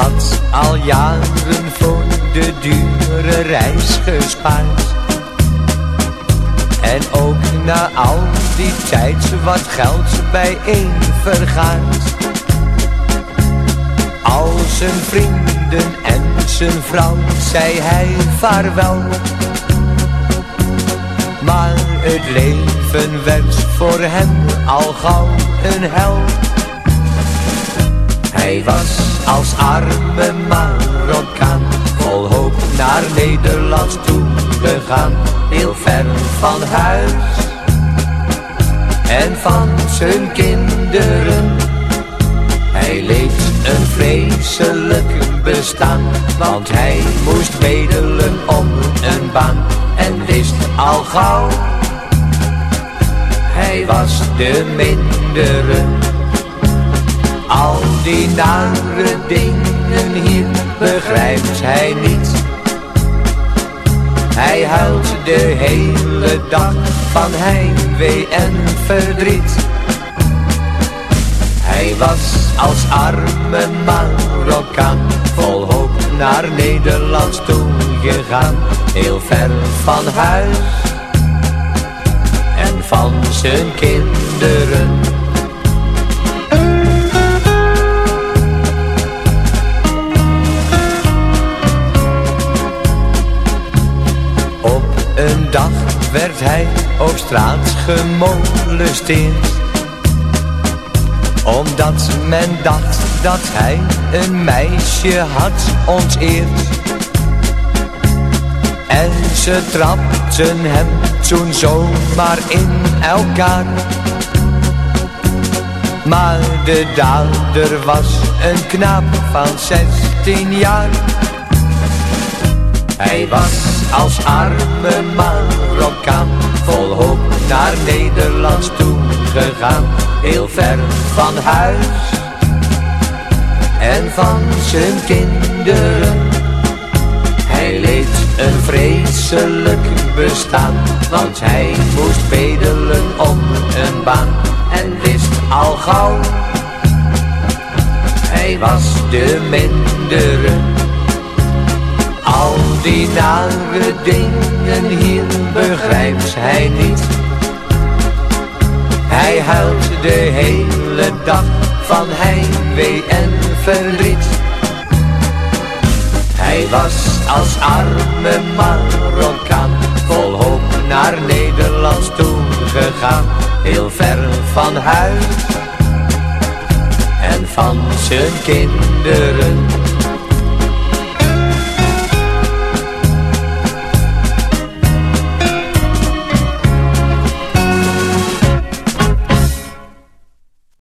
had al jaren voor de dure reis gespaard. En ook na al die tijd wat geld bijeen vergaat, Al zijn vrienden en zijn vrouw zei hij vaarwel. Maar het leven werd voor hem al gauw een hel. Hij was als arme Marokkaan vol hoop naar Nederland toe gegaan, heel ver van huis en van zijn kinderen. Hij leed een vreselijk bestaan, want hij moest bedelen om een baan en wist al gauw. Hij was de mindere. Al die nare dingen hier begrijpt hij niet. Hij huilt de hele dag van heimwee en verdriet. Hij was als arme Marokkaan vol hoop naar Nederland toe gegaan, heel ver van huis en van zijn kinderen. Werd hij op straat gemolesteerd. Omdat men dacht dat hij een meisje had onteerd. En ze trapten hem toen zomaar in elkaar. Maar de dader was een knaap van 16 jaar. Hij was als arme Marokkaan vol hoop naar Nederland toe gegaan, heel ver van huis en van zijn kinderen. Hij leed een vreselijk bestaan, want hij moest bedelen om een baan en wist al gauw. Hij was de mindere die nare dingen hier begrijpt hij niet. Hij huilt de hele dag van heimwee en verdriet. Hij was als arme Marokkaan vol hoop naar Nederland toe gegaan, heel ver van huis en van zijn kinderen.